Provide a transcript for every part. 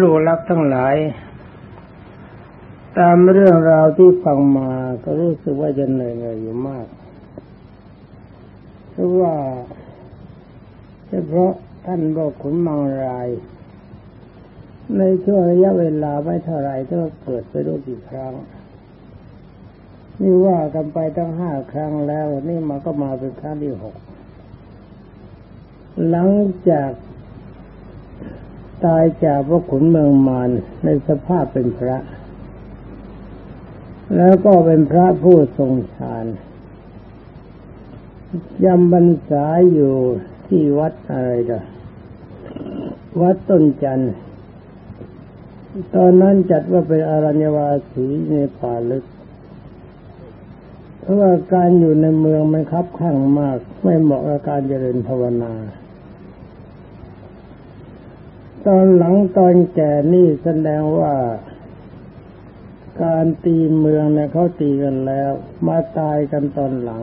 ลูกรักทั้งหลาย ตามเรื่องราวที่ฟังมาก็รู้สึกว่าจะเหนื่อยๆอยู่มากเพราะว่าเฉพาะท่านบอกขุนมังราย ในช่วงระยะเวลาไม่เท่าไรก็เกิดไปรู้กี่ครั้ง นี่ว่ากันไปตั้งห้าครั้งแล้ว นี่มาก็มาเป็นครั้งที่หกหลังจาก ตายจากพระขุนเมืองมารในสภาพเป็นพระ แล้วก็เป็นพระผู้ทรงฌานยำบรรษาอยู่ที่วัดอะไรดะวัดต้นจันทร์ตอนนั้นจัดว่าเป็นอารัญญวาสีในป่าลึก เพราะว่าการอยู่ในเมืองมันคับข้างมาก ไม่เหมาะกับการเจริญภาวนา ตอนหลังตอนแก่นี่แสดงว่า การตีเมืองเนี่ยเขาตีกันแล้ว มาตายกันตอนหลัง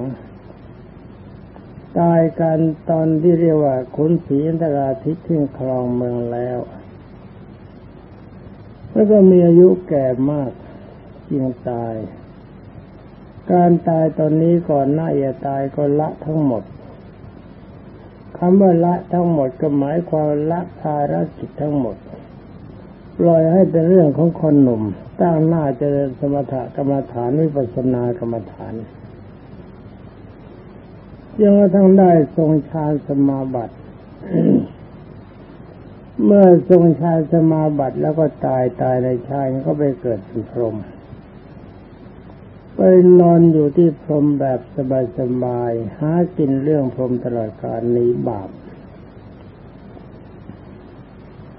ตายกันตอนที่เรียกว่าขุนศรีอินทราทิตย์ทิ้งครองเมืองแล้วแล้วก็มีอายุแก่มากจึงตาย การตายตอนนี้ก่อนหน้าจะตายก็ละทั้งหมด คำว่าละทั้งหมดก็หมายความละภารกิจทั้งหมดปล่อยให้เป็นเรื่องของคนหนุ่ม ตั้งหน้าเจริญสมถกรรมฐานวิปัสสนากรรมฐานยังทั้งได้ทรงฌานสมาบัติเมื่อทรงฌานสมาบัติแล้วก็ตายตายในชายก็ไปเกิดเป็นพรหม ไปนอนอยู่ที่พรมแบบสบายๆหากินเรื่องพรมตลอดกาลหนีบาป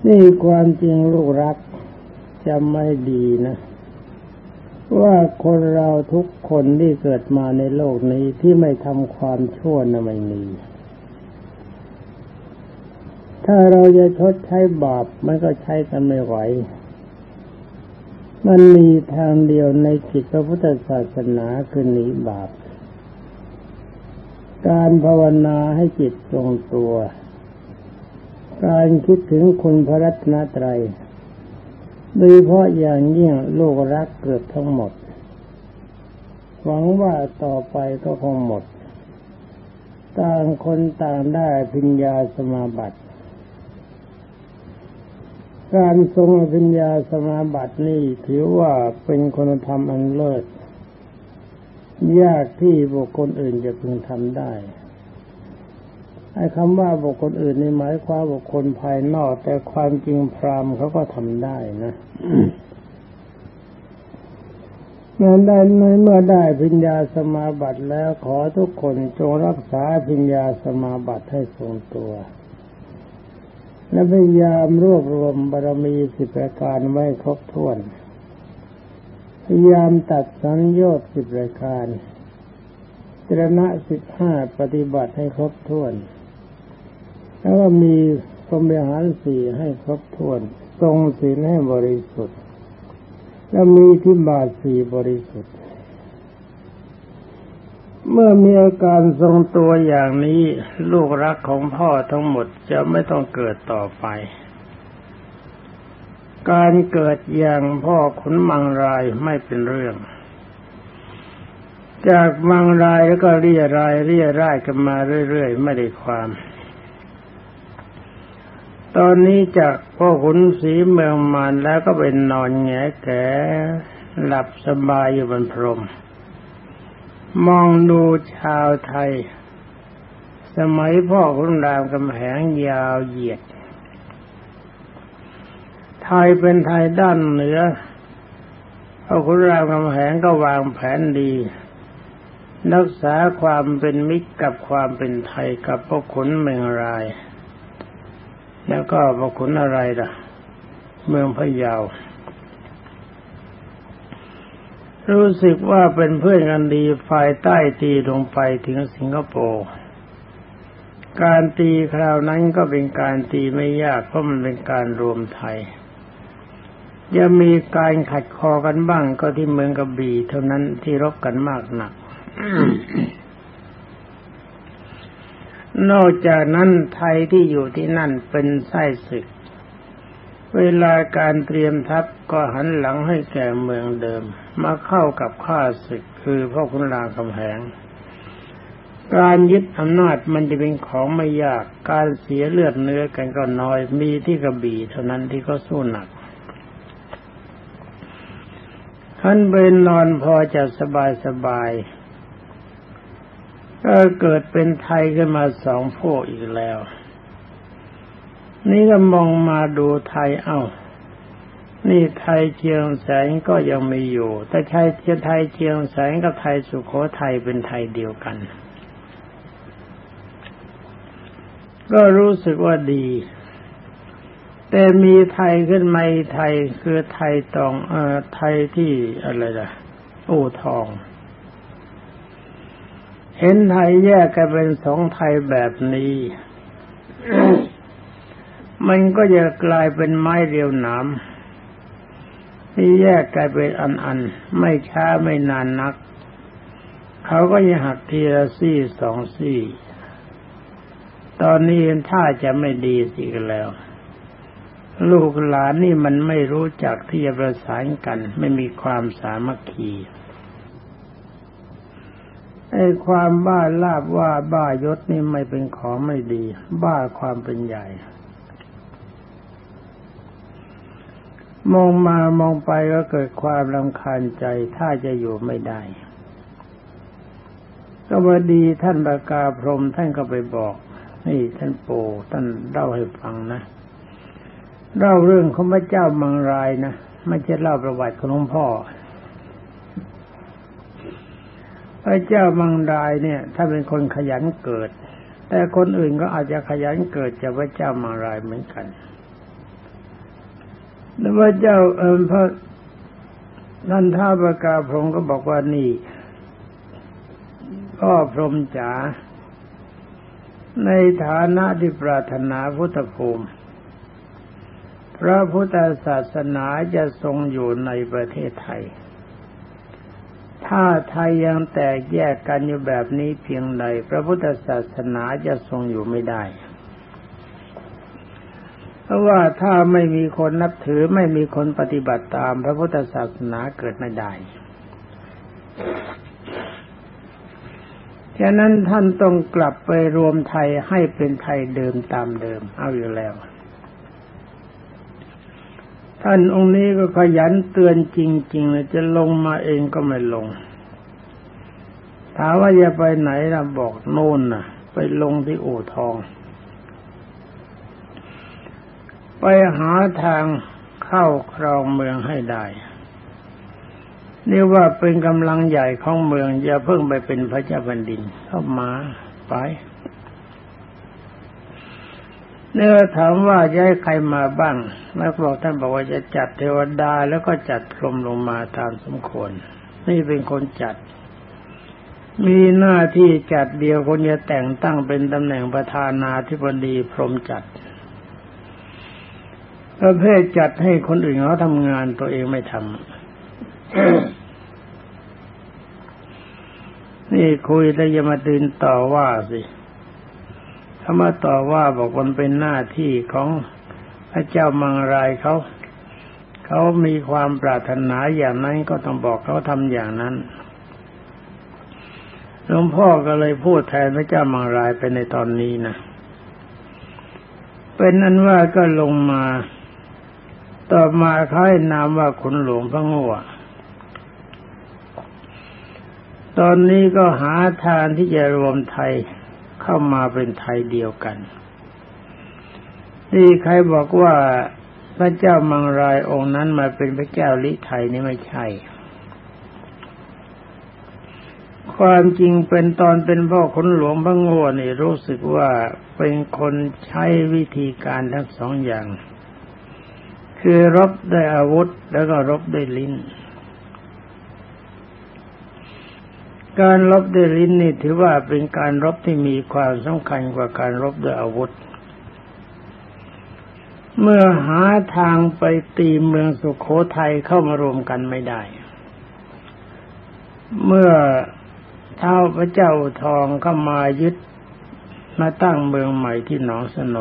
นี่ความจริงลูกรักจำไม่ดีนะ ว่าคนเราทุกคนที่เกิดมาในโลกนี้ที่ไม่ทำความชั่วนะไม่มี ถ้าเราจะชดใช้บาปมันก็ใช้กันไม่ไหว มันมีทางเดียวในจิตพระพุทธศาสนาคือหนีบาป การภาวนาให้จิตทรงตัว การคิดถึงคุณพระรัตนตรัย โดยเพราะอย่างยิ่งโลกรักเกิดทั้งหมด หวังว่าต่อไปก็คงหมด ต่างคนต่างได้พิญญาสมาบัติ การทรงอภิญญาสมาบัตินี่ถือว่าเป็นคุณธรรมอันเลิศยากที่บุคคลอื่นจะพึงทำได้ไอ้คำว่าบุคคลอื่นในหมายความบุคคลภายนอก แต่ความจริงพรามเขาก็ทำได้นะเมื่อได้เมื่อได้พิญญาสมาบัติแล้วขอทุกคนจงรักษาพิญญาสมาบัติให้ทรงตัว และพยายามรวบรวมบารมีสิบประการไว้ครบถ้วน พยายามตัดสัญญาสิบประการจรณะสิบห้าปฏิบัติให้ครบถ้วน แล้วก็มีพรหมิหารสี่ให้ครบถ้วน ทรงศีลให้บริสุทธิ์ แล้วมีที่บาทสี่บริสุทธิ์ เมื่อมีอาการทรงตัวอย่างนี้ลูกรักของพ่อทั้งหมดจะไม่ต้องเกิดต่อไป การเกิดอย่างพ่อขุนมังรายไม่เป็นเรื่อง จากมังรายแล้วก็เรียรายเรียร่ายกันมาเรื่อยๆ ไม่ได้ความ ตอนนี้จากพ่อขุนศรีเมืองมานแล้วก็เป็นนอนแงแกหลับสบายอยู่บนพรม มองดูชาวไทย สมัยพ่อคุณรามกำแหงยาวเหยียด ไทยเป็นไทยด้านเหนือพ่อคุณรามกำแหงก็วางแผนดี รักษาความเป็นมิตรกับความเป็นไทยกับพวกขุนเมืองราย แล้วก็พวกขุนอะไรล่ะ เมืองพะเยา รู้สึกว่าเป็นเพื่อนกันดีฝ่ายใต้ตีลงไปถึงสิงคโปร์การตีคราวนั้นก็เป็นการตีไม่ยากเพราะมันเป็นการรวมไทยยังมีการขัดคอกันบ้างก็ที่เมืองกระบี่เท่านั้นที่รบกันมากหนัก นอกจากนั้นไทยที่อยู่ที่นั่นเป็นไส้ศึก เวลาการเตรียมทัพก็หันหลังให้แก่เมืองเดิม มาเข้ากับข้าศึกคือพ่อคุณรางคำแหง การยึดอำนาจมันจะเป็นของไม่ยาก การเสียเลือดเนื้อกันก็น้อย มีที่กระบี่เท่านั้นที่เขาสู้หนัก ท่านเบนนอนพอจะสบายสบายก็เกิดเป็นไทยขึ้นมาสองพวกอีกแล้ว นี่ก็มองมาดูไทยเอา้า นี่ไทยเชียงแสงก็ยังไม่อยู่ แต่ไทยเชียไทยเชียงแสงกับไทยสุโขทัยเป็นไทยเดียวกัน ก็รู้สึกว่าดี แต่มีไทยขึ้นมาไทยคือไทยตองเอ่อไทยที่อะไรล่ะอู่ทองเห็นไทยแยกกันเป็นสองไทยแบบนี้ มันก็จะกลายเป็นไม้เรียวหนามที่แยกกลายเป็นอันๆไม่ช้าไม่นานนัก เขาก็จะหักทีละซี่สองซี่ ตอนนี้ถ้าจะไม่ดีสิกันแล้ว ลูกหลานนี่มันไม่รู้จักที่จะประสานกัน ไม่มีความสามัคคีไอ้ความบ้าลาบว่าบ้ายศนี่ไม่เป็นของไม่ดี บ้าความเป็นใหญ่ มองมามองไปก็เกิดความรำคาญใจถ้าจะอยู่ไม่ได้ ก็วดีท่านบากาพรมท่านก็ไปบอกนี่ท่านโปท่านเล่าให้ฟังนะเล่าเรื่องของพระเจ้ามังรายนะไม่ใช่เล่าประวัติของหลวงพ่อ พระเจ้ามังรายเนี่ย ถ้าเป็นคนขยันเกิด แต่คนอื่นก็อาจจะขยันเกิดจากพระเจ้ามังรายเหมือนกัน แล้วพระเจ้าเอิมพระนันท่าประกาพรมก็บอกว่านี่พ่อพรมจ๋าในฐานะที่ปรารถนาพุทธภูมิ พระพุทธศาสนาจะทรงอยู่ในประเทศไทย ถ้าไทยยังแตกแยกกันอยู่แบบนี้เพียงใด พระพุทธศาสนาจะทรงอยู่ไม่ได้ เพราะว่าถ้าไม่มีคนนับถือไม่มีคนปฏิบัติตาม พระพุทธศาสนาเกิดไม่ได้ฉะนั้นท่านต้องกลับไปรวมไทยให้เป็นไทยเดิมตามเดิม เอาอยู่แล้ว ท่านองค์นี้ก็ขยันเตือนจริงๆเลยจะลงมาเองก็ไม่ลง ถามว่าจะไปไหนเราบอกโน่นน่ะ ไปลงที่อู่ทอง ไปหาทางเข้าครองเมืองให้ได้นี่ว่าเป็นกำลังใหญ่ของเมือง อย่าเพิ่งไปเป็นพระเจ้าแผ่นดินเข้ามาไปเนี่ยถามว่าจะให้ใครมาบ้างแล้วบอกท่านบอกว่าจะจัดเทวดาแล้วก็จัดพรมลงมาตามสมควร นี่เป็นคนจัด มีหน้าที่จัดเดียวคนจะแต่งตั้งเป็นตำแหน่งประธานาธิบดีพรหมจัด ประเภทจัดให้คนอื่นเขาทำงานตัวเองไม่ทำนี่คุยแต่อย่ามาตื่นต่อว่าสิถ้ามาต่อว่าบอกมันเป็นหน้าที่ของพระเจ้ามังรายเขา เขามีความปรารถนาอย่างนั้นก็ต้องบอกเขาทำอย่างนั้นหลวงพ่อก็เลยพูดแทนพระเจ้ามังรายไปในตอนนี้นะเป็นนั้นว่าก็ลงมา ต่อมาเขาให้นามว่าขุนหลวงพระงัวตอนนี้ก็หาทางที่จะรวมไทยเข้ามาเป็นไทยเดียวกัน นี่ใครบอกว่าพระเจ้ามังรายองค์นั้นมาเป็นพระเจ้าลิไทยนี่ไม่ใช่ ความจริงเป็นตอนเป็นพ่อขุนหลวงพระงัวนี่รู้สึกว่าเป็นคนใช้วิธีการทั้งสองอย่าง คือรบด้วยอาวุธแล้วก็รบด้วยลิ้น การรบด้วยลิ้นนี่ถือว่าเป็นการรบที่มีความสำคัญกว่าการรบด้วยอาวุธ เมื่อหาทางไปตีเมืองสุขโขทัยเข้ามารวมกันไม่ได้ เมื่อเท้าพระเจ้าทองเข้ามายึดมาตั้งเมืองใหม่ที่หนองสน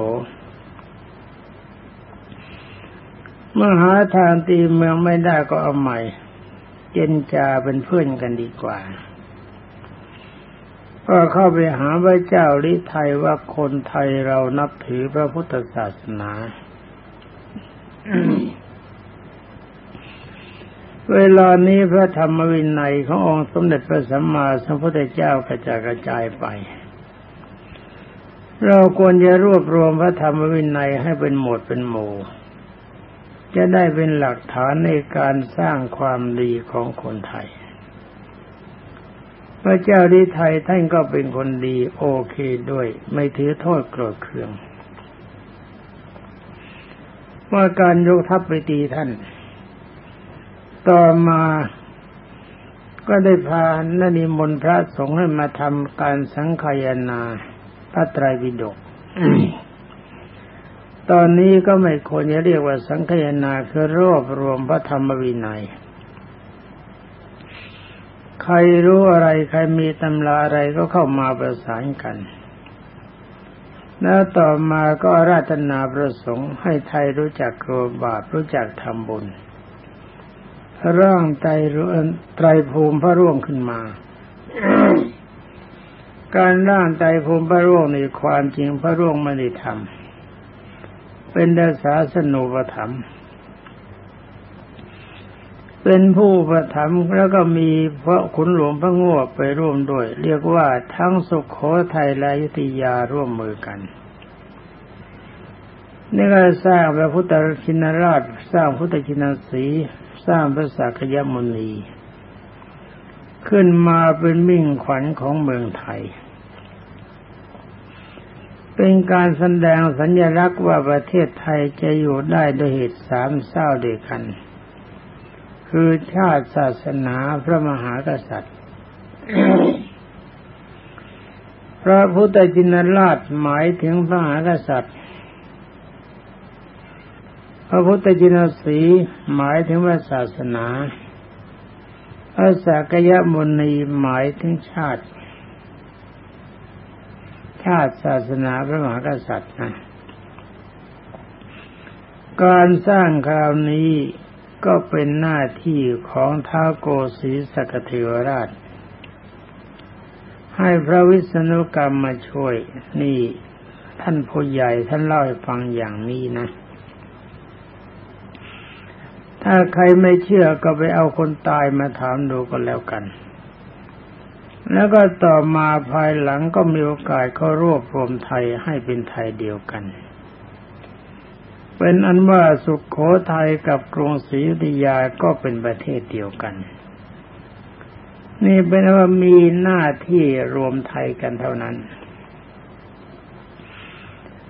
เมื่อหาทางตีเมืองไม่ได้ก็เอาใหม่ เจนจาเป็นเพื่อนกันดีกว่า ก็เข้าไปหาพระเจ้าลิไทยว่าคนไทยเรานับถือพระพุทธศาสนาเวลานี้พระธรรมวินัยขององค์สมเด็จพระสัมมาสัมพุทธเจ้ากระจายกระจายไป เราควรจะรวบรวมพระธรรมวินัยให้เป็นหมวดเป็นหมู่ จะได้เป็นหลักฐานในการสร้างความดีของคนไทย พระเจ้าดีไทยท่านก็เป็นคนดีโอเคด้วย ไม่ถือโทษโกรธเคือง ว่าการยกทัพไปตีท่าน ต่อมาก็ได้พานนิมนต์พระสงฆ์ให้มาทำการสังขยนาพระไตรปิฎก ตอนนี้ก็ไม่ควรจะเรียกว่าสังขยนาคือรวบรวมพระธรรมวินัย ใครรู้อะไรใครมีตำราอะไรก็เข้ามาประสานกัน แล้วต่อมาก็ราตนาประสงค์ให้ไทยรู้จักโกบาปรู้จักทำบุญ ร่างใจไตรภูมิพระร่วงขึ้นมาการร่างใจภูมิพระร่วงในความจริงพระร่วงไม่ได้ทำ เป็นดาษาสนุปธรรม เป็นผู้ประถมแล้วก็มีพระขุนหลวงพระงวไปร่วมด้วย เรียกว่าทั้งสุขโขทัยและยุติยาร่วมมือกันนี่ก็สร้างพระพุทธชินราช สร้างพุทธชินสีสร้างพระสักยมุนี ขึ้นมาเป็นมิ่งขวัญของเมืองไทย เป็นการแสดงสัญลักษณ์ว่าประเทศไทยจะอยู่ได้โดยเหตุสามเศร้าเดียกัน คือชาติศาสนาพระมหากษัตริย์ พระพุทธจินราชหมายถึงพระมหากษัตริย์ พระพุทธจินสีหมายถึงว่าศาสนา พระสักยมุนีหมายถึงชาติ ชาติศาสนาพระมหากษัตริย์นะการสร้างคราวนี้ก็เป็นหน้าที่ของท้าโกศีสกเทวราช ให้พระวิษณุกรรมมาช่วย นี่ท่านผู้ใหญ่ท่านเล่าให้ฟังอย่างนี้นะ ถ้าใครไม่เชื่อก็ไปเอาคนตายมาถามดูก็แล้วกัน แล้วก็ต่อมาภายหลังก็มีโอกาสเขารวบรวมไทยให้เป็นไทยเดียวกัน เป็นอันว่าสุขโขทัยกับกรุงศรีอยุธยาก็เป็นประเทศเดียวกัน นี่เป็นว่ามีหน้าที่รวมไทยกันเท่านั้น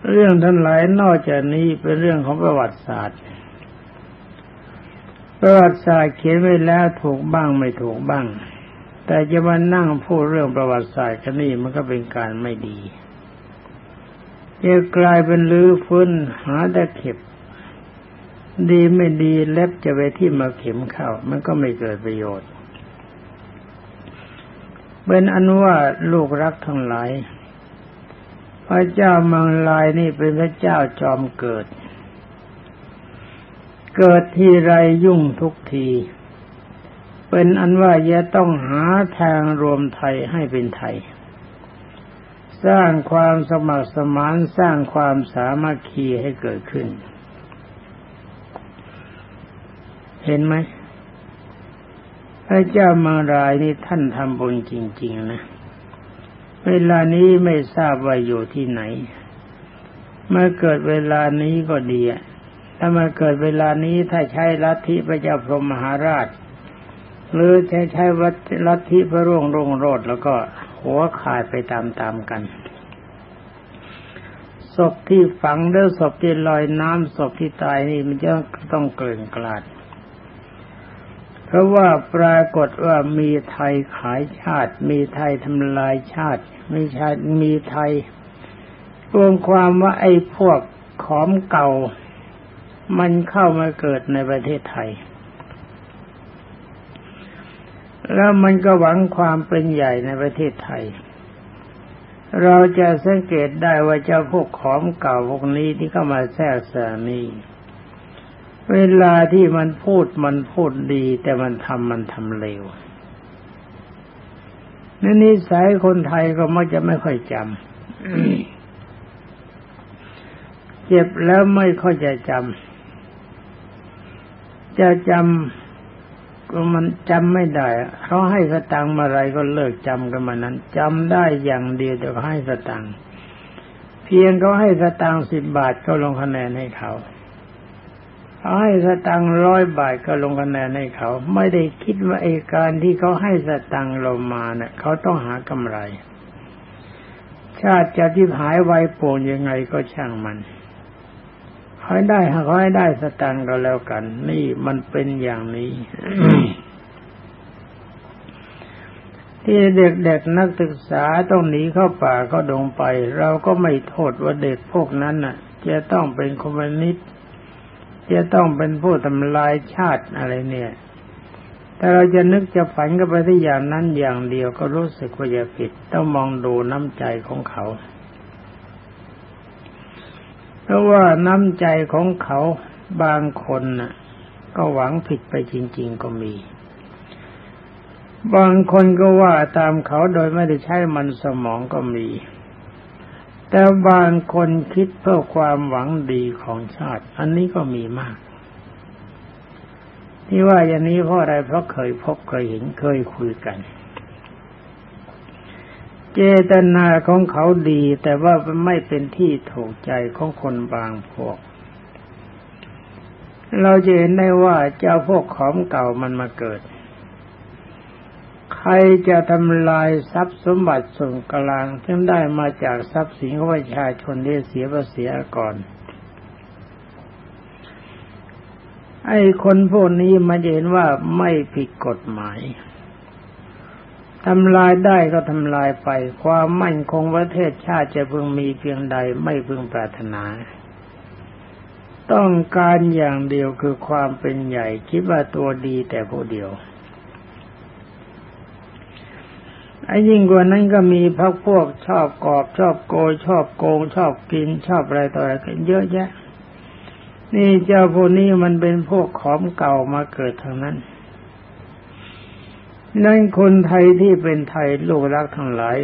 เรื่องทั้งหลายนอกจากนี้เป็นเรื่องของประวัติศาสตร์ ประวัติศาสตร์เขียนไว้แล้วถูกบ้างไม่ถูกบ้าง แต่จะมานั่งพูดเรื่องประวัติศาสตร์กันนี่มันก็เป็นการไม่ดีจะกลายเป็นลือฟื้นหาแต่เข็บ ดีไม่ดีเล็บจะไปที่มาเข็มเข้า มันก็ไม่เกิดประโยชน์ เป็นอันว่าลูกรักทั้งหลาย พระเจ้ามังลายนี่เป็นพระเจ้าจอมเกิด เกิดทีไรยุ่งทุกที เป็นอันว่าจะต้องหาทางรวมไทยให้เป็นไทย สร้างความสมัครสมานสร้างความสามัคคีให้เกิดขึ้น เห็นไหมพระเจ้ามังรายนี่ท่านทำบุญจริง ๆ นะ เวลานี้ไม่ทราบว่าอยู่ที่ไหน เมื่อเกิดเวลานี้ก็ดีอะถ้ามาเกิดเวลานี้ถ้าใช้ลัทธิพระเจ้าพรหมมหาราช หรือใช้ใช้วัดลัทธิพระร่วงร่งโรดแล้วก็หัวขาดไปตามๆกันศพที่ฝังหรือศพที่ลอยน้ำศพที่ตายนี่มันจะต้องเกลื่อนกลาด เพราะว่าปรากฏว่ามีไทยขายชาติ มีไทยทำลายชาติมีชาติมีไทย รวมความว่าไอ้พวกขอมเก่า มันเข้ามาเกิดในประเทศไทย แล้วมันก็หวังความเป็นใหญ่ในประเทศไทย เราจะสังเกตได้ว่าเจ้าพวกขอมเก่าพวกนี้ที่เข้ามาแทรกแซงนี้เวลาที่มันพูดมันพูดดี แต่มันทำมันทำเลวนี่นิสัยคนไทยก็มักจะไม่ค่อยจำเจ็บแล้วไม่ค่อยจะจำจะจำ มันจำไม่ได้เขาให้สตังค์มาอะไรก็เลิกจำกันมานั้นจำได้อย่างเดียวแต่เขาให้สตังค์เพียงเขาให้สตังค์สิบบาทก็ลงคะแนนให้เขาเขาให้สตังค์ร้อยบาทก็ลงคะแนนให้เขา ไม่ได้คิดว่าไอ้การที่เขาให้สตังค์เรามาเนะ่ยเขาต้องหากำไร ชาติจะที่หายไวโป่งยังไงก็ช่างมัน เขาได้เขาให้ได้สตังก็แล้วกัน นี่มันเป็นอย่างนี้ที่เด็กๆนักศึกษาต้องหนีเข้าป่าก็ดงไป เราก็ไม่โทษว่าเด็กพวกนั้นน่ะ จะต้องเป็นคอมมิวนิสต์จะต้องเป็นผู้ทำลายชาติอะไรเนี่ย แต่เราจะนึกจะฝันก็ไปที่อย่างนั้นอย่างเดียวก็รู้สึกว่าจะผิด ต้องมองดูน้ำใจของเขา เพราะว่าน้ำใจของเขาบางคนน่ะ ก็หวังผิดไปจริง ๆ ก็มี บางคนก็ว่าตามเขาโดยไม่ได้ใช้มันสมองก็มี แต่บางคนคิดเพื่อความหวังดีของชาติ อันนี้ก็มีมาก ที่ว่าอย่างนี้เพราะอะไรเพราะเคยพบเคยเห็นเคยคุยกัน เจตนาของเขาดี แต่ว่าไม่เป็นที่ถูกใจของคนบางพวก เราจะเห็นได้ว่าเจ้าพวกของเก่ามันมาเกิด ใครจะทำลายทรัพย์สมบัติส่วนกลางที่ได้มาจากทรัพย์สินของประชาชนได้เสียภาษีก่อนไอ้คนพวกนี้มาเห็นว่าไม่ผิดกฎหมาย ทำลายได้ก็ทำลายไป ความมั่นคงประเทศชาติจะพึงมีเพียงใดไม่พึงปรารถนา ต้องการอย่างเดียวคือความเป็นใหญ่ คิดว่าตัวดีแต่ผู้เดียวไอ้ยิ่งกว่านั้นก็มีพักพวกชอบกอบชอบโกยชอบโกง ชอบกินชอบอะไรต่ออะไรกันเยอะแยะ นี่เจ้าพวกนี้มันเป็นพวกขอมเก่ามาเกิดทางนั้น นั่นคนไทยที่เป็นไทยลูกรักทั้งหลาย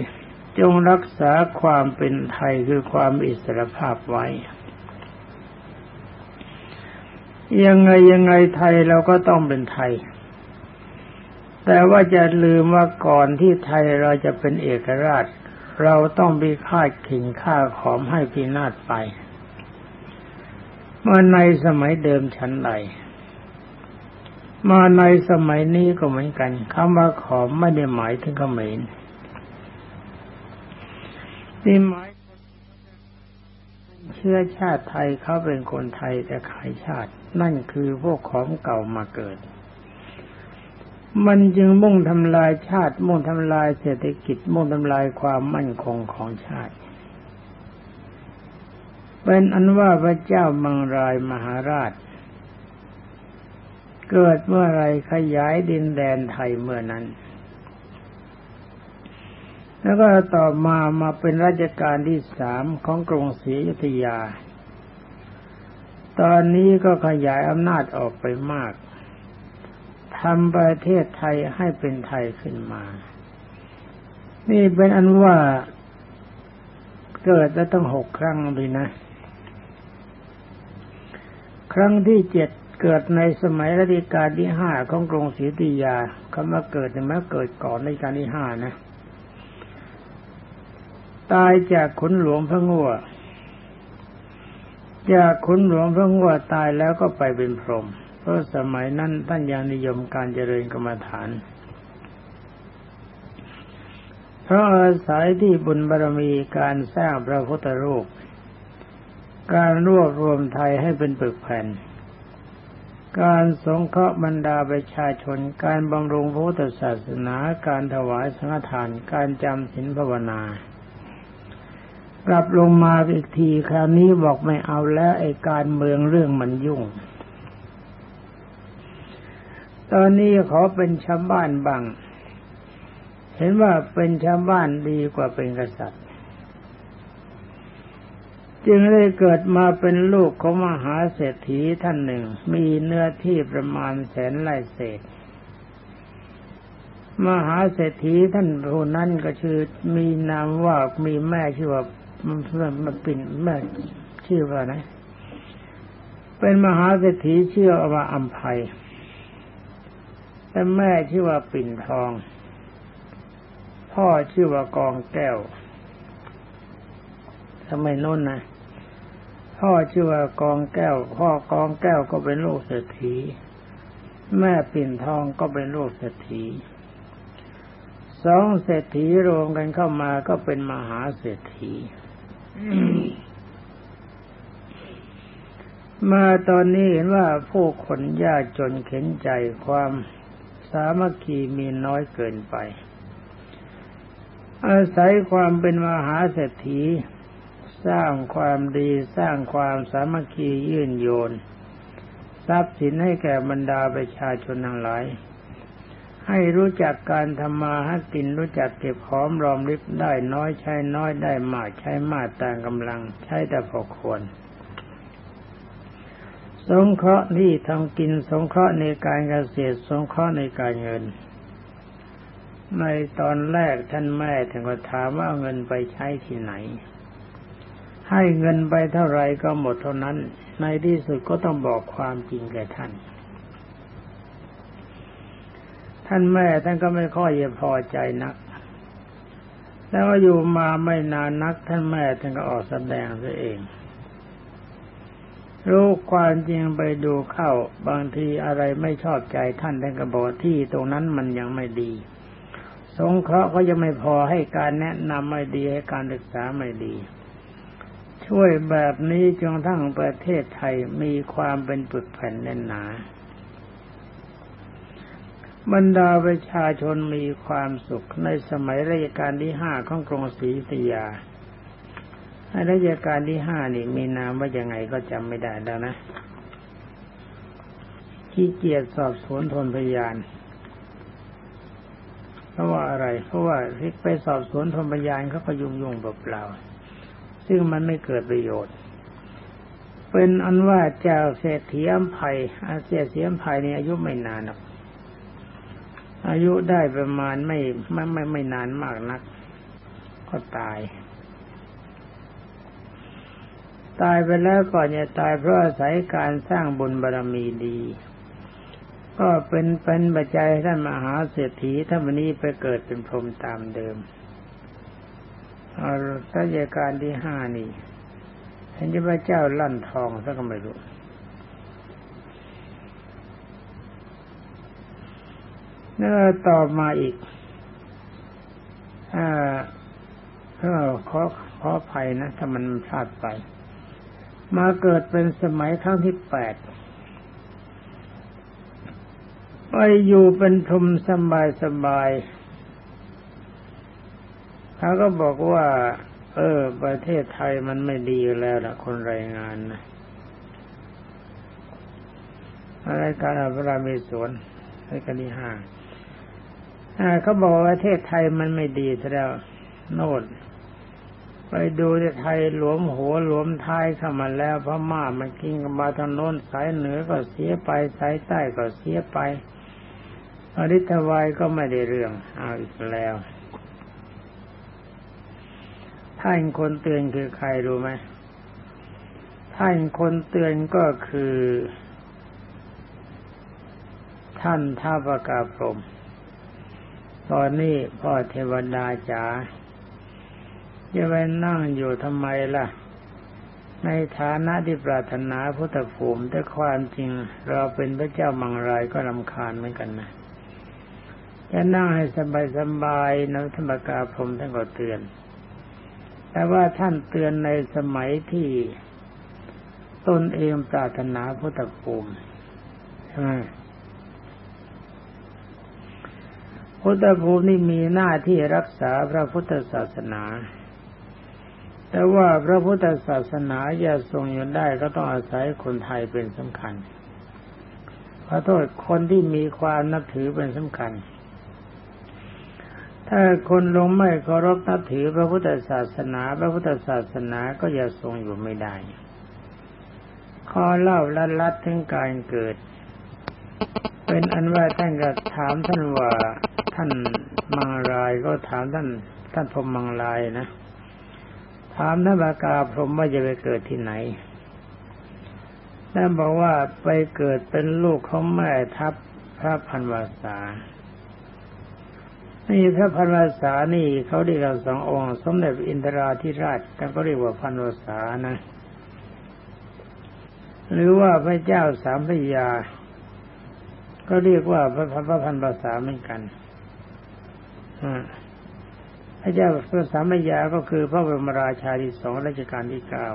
จงรักษาความเป็นไทยคือความอิสรภาพไว้ ยังไงยังไงไทยเราก็ต้องเป็นไทย แต่ว่าจะลืมว่าก่อนที่ไทยเราจะเป็นเอกราช เราต้องมีค่าขิงค่าขอมให้พินาศไปเมื่อในสมัยเดิมชั้นใด มาในสมัยนี้ก็เหมือนกันคำว่าขอมไม่ได้หมายถึงเขมรนี่หมายเชื้อชาติไทยเขาเป็นคนไทยแต่ขายชาติ นั่นคือพวกของเก่ามาเกิด มันจึงมุ่งทำลายชาติ มุ่งทำลายเศรษฐกิจ มุ่งทำลายความมั่นคงของชาติ เป็นอันว่าพระเจ้ามังรายมหาราช เกิดเมื่อไรขยายดินแดนไทยเมื่อนั้น แล้วก็ต่อมามาเป็นราชการที่สามของกรุงศรีอยุธยา ตอนนี้ก็ขยายอำนาจออกไปมากทำประเทศไทยให้เป็นไทยขึ้นมา นี่เป็นอันว่าเกิดแล้วต้องหกครั้งเลยนะ ครั้งที่เจ็ด เกิดในสมัยรัชกาลที่ห้าของกรุงศรีอยุธยาคำว่าเกิดเนี่ยมันเกิดก่อนในการที่ห้านะ ตายจากขุนหลวงพระงัวจากขุนหลวงพระงัวตายแล้วก็ไปเป็นพรหมเพราะสมัยนั้นท่านยังนิยมการเจริญกรรมฐาน เพราะอาศัยที่บุญบารมีการสร้างพระพุทธรูป การรวบรวมไทยให้เป็นปึกแผ่น การสงเคราะห์บรรดาประชาชน การบำรุงพุทธศาสนา การถวายสังฆทาน การจำศีลภาวนา กลับลงมาอีกทีคราวนี้บอกไม่เอาแล้วไอ้การเมืองเรื่องมันยุ่ง ตอนนี้ขอเป็นชาวบ้านบ้าง เห็นว่าเป็นชาวบ้านดีกว่าเป็นกษัตริย์ จึงได้เกิดมาเป็นลูกของมหาเศรษฐีท่านหนึ่ง มีเนื้อที่ประมาณแสนไร่เศษ มหาเศรษฐีท่านผู้นั้นก็ชื่อมีนามว่ามีแม่ชื่อว่ามาปิ่นแม่ชื่อว่านะ เป็นมหาเศรษฐีชื่อว่าอัมภัยแต่แม่ชื่อว่าปิ่นทอง พ่อชื่อว่ากองแก้วทำไมน้นนะ พ่อชื่อว่ากองแก้ว พ่อกองแก้วก็เป็นลูกเศรษฐี แม่ปิ่นทองก็เป็นลูกเศรษฐีสองเศรษฐีรวมกันเข้ามาก็เป็นมหาเศรษฐีมาตอนนี้เห็นว่าผู้คนยากจนเข็นใจความสามัคคีมีน้อยเกินไป อาศัยความเป็นมหาเศรษฐี สร้างความดีสร้างความสามัคคียื่นโยน ทรัพย์สินให้แก่บรรดาประชาชนทั้งหลาย ให้รู้จักการทำมาหากินรู้จักเก็บหอมรอมริบได้น้อยใช้น้อยได้มากใช้มากตามกำลังใช้แต่พอควรสงเคราะห์ที่ทำกินสงเคราะห์ในการเกษตรสงเคราะห์ในการเงิน ในตอนแรกท่านแม่ถึงก็ถามว่าเงินไปใช้ที่ไหน ให้เงินไปเท่าไรก็หมดเท่านั้น ในที่สุดก็ต้องบอกความจริงแก่ท่าน ท่านแม่ท่านก็ไม่ค่อยจะพอใจนัก แล้วอยู่มาไม่นานนัก ท่านแม่ท่านก็ออกแสดงตัวเองรู้ความจริงไปดูเข้าบางทีอะไรไม่ชอบใจท่านท่านก็บอกที่ตรงนั้นมันยังไม่ดี สงเคราะห์ก็ยังไม่พอให้การแนะนำไม่ดีให้การศึกษาไม่ดี ช่วยแบบนี้จนทั้งประเทศไทยมีความเป็นปึกแผ่นแน่นหนา บรรดาประชาชนมีความสุขในสมัยรัชกาลที่ห้าของกรุงศรีอยุธยารัชกาลที่ห้านี่มีนามว่ายังไงก็จำไม่ได้แล้วนะขี้เกียจสอบสวนทนพยาน เพราะว่าอะไร เพราะว่าไปสอบสวนทนพยานเขาก็ยุ่งยุ่งเปล่าๆ ซึ่งมันไม่เกิดประโยชน์ เป็นอันว่าเจ้าเศรษฐีอัมภัยอาเสียเสียมภัยในอายุไม่นานหรอกอายุได้ประมาณไม่ไม่ไม่ไม่นานมากนัก ก็ตาย ตายไปแล้วก่อนจะตายเพราะอาศัยการสร้างบุญบารรมีดีก็เป็นเป็นปัจจัยท่านมหาเศรษฐีท่านวันนี้ไปเกิดเป็นพรหมตามเดิม อารัชการที่ห้านี่เห็นจะพระเจ้าลั่นทองสักก็ไม่รู้แล้วต่อมาอีกอ่าขอขออภัยนะถ้ามันพลาดไป มาเกิดเป็นสมัยครั้งที่แปดไปอยู่เป็นทุมสบายสบาย เขาก็บอกว่า เออ ประเทศไทยมันไม่ดีแล้วล่ะ คนรายงานนะอะไรการอัปรามีสวนให้กันที่ห้าเขาบอกว่าประเทศไทยมันไม่ดีแล้ว โน่นไปดูที่ไทยหลวมหัวหลวมท้ายเข้ามาแล้วพม่ามันกินกันมาทางโน้นสายเหนือก็เสียไปสายใต้ก็เสียไปอริทวายก็ไม่ได้เรื่องเอาอีกแล้ว ท่านคนเตือนคือใครรู้ไหมท่านคนเตือนก็คือ ท่านท้าประกาพรมตอนนี้พ่อเทวดาจ๋าจะไปนั่งอยู่ทำไมล่ะ ในฐานะที่ปรารถนาพุทธภูมิแต่ความจริง เราเป็นพระเจ้ามังรายก็ลำคาญเหมือนกันนะจะนั่งให้สบายๆนะธรรมกาพรมท่านก็เตือน แต่ว่าท่านเตือนในสมัยที่ตนเองปรารถนาพุทธภูมิใช่ไหมพุทธภูมินี่มีหน้าที่รักษาพระพุทธศาสนา แต่ว่าพระพุทธศาสนาจะทรงอยู่ได้ก็ต้องอาศัยคนไทยเป็นสำคัญขอโทษคนที่มีความนับถือเป็นสำคัญ ถ้าคนลงไม่เคารพนับถือพระพุทธศาสนา พระพุทธศาสนาก็จะทรงอยู่ไม่ได้ขอเล่าลัดลัดถึงการเกิด เป็นอันว่าท่านก็ถามท่านว่าท่านมังรายก็ถามท่านท่านพรมมังรายนะถามท่านบากาพรมว่าจะไปเกิดที่ไหนท่านบอกว่าไปเกิดเป็นลูกของแม่ทัพพระพันวาสา นี่พระพันวาสานี่เขาเรียกเราสององค์ สมเด็จอินทราธิราชท่านก็เรียกว่าพันวาสานะ หรือว่าพระเจ้าสามพยา ก็เรียกว่าพระพระพันวาสาเหมือนกันพระเจ้าพระสามพยาก็คือพระบรมราชาที่สองรัชกาลที่เก้า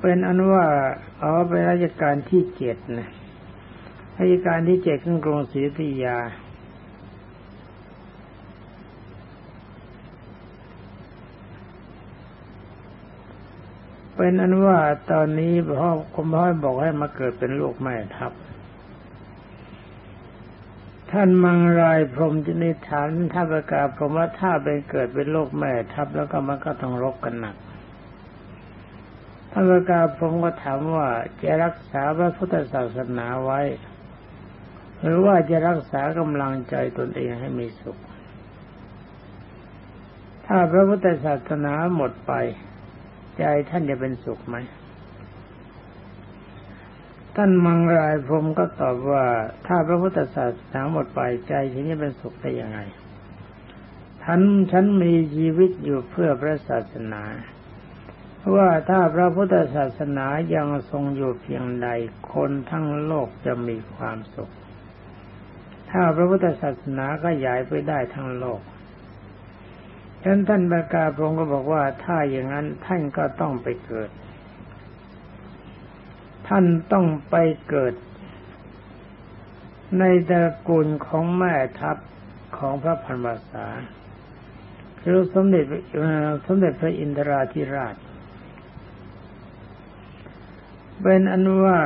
เป็นอนุว่าเอาเป็นราชการที่เจ็ดนะราชการที่เจ็ดของกรุงศรีอยุธยา เป็นอนุว่าตอนนี้พ่อคุณพ่อบอกให้มาเกิดเป็นลูกแม่ทัพท่านมังรายพรมจะนิฐานท่าประกาศผมว่าถ้าเป็นเกิดเป็นโลกแม่ทัพแล้วก็มันก็ต้องรบกันหนัก ท่านประกาศผมก็ถามว่าจะรักษาพระพุทธศาสนาไว้ หรือว่าจะรักษากำลังใจตนเองให้มีสุข ถ้าพระพุทธศาสนาหมดไป ใจท่านจะเป็นสุขไหม ท่านมังรายผมก็ตอบว่า ถ้าพระพุทธศาสนาหมดไปใจฉันจะเป็นสุขได้ยังไง ท่านฉันมีชีวิตอยู่เพื่อพระศาสนา ว่าถ้าพระพุทธศาสนายังทรงอยู่เพียงใด คนทั้งโลกจะมีความสุข ถ้าพระพุทธศาสนาก็ยายไปได้ทั้งโลกฉะนั้นท่านบากาพงก็บอกว่าถ้าอย่างนั้นท่านก็ต้องไปเกิด ท่านต้องไปเกิด ในตระกูลของแม่ทัพของพระพันวาษาคือสมเด็จสมเด็จพระอินทราธิราช เป็นอนุว่า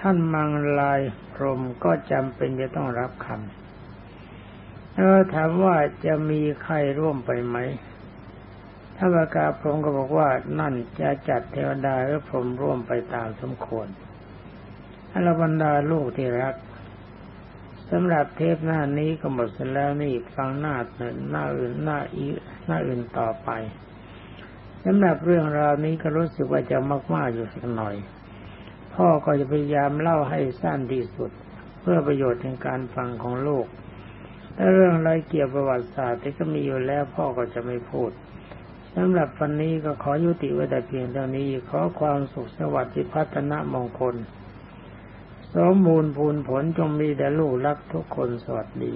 ท่านมังลายพรมก็จำเป็นจะต้องรับคำแล้วถามว่าจะมีใครร่วมไปไหมถ้าประกาพรมก็บอกว่านั่นจะจัดเทวดาหรือพรมร่วมไปตามสมควรอรบรรดาลูกที่รักสำหรับเทปหน้านี้ก็หมดสร็จแล้วนี่ฟังหน้าหน้าอื่นหน้าอีหน้าอื่นต่อไปสำหรับเรื่องราวนี้ก็รู้สึกว่าจะมาก ๆ อยู่สักหน่อย พ่อก็จะพยายามเล่าให้สั้นที่สุด เพื่อประโยชน์ในการฟังของลูกถ้าเรื่องอะไรเกี่ยวประวัติศาสตร์ที่ก็มีอยู่แล้วพ่อก็จะไม่พูดสำหรับวันนี้ก็ขอยุติไว้แต่เพียงเท่านี้ ขอความสุขสวัสดิ์พัฒนามงคล สมบูรณ์พูนผลจงมีแด่ลูกรักทุกคนสวัสดี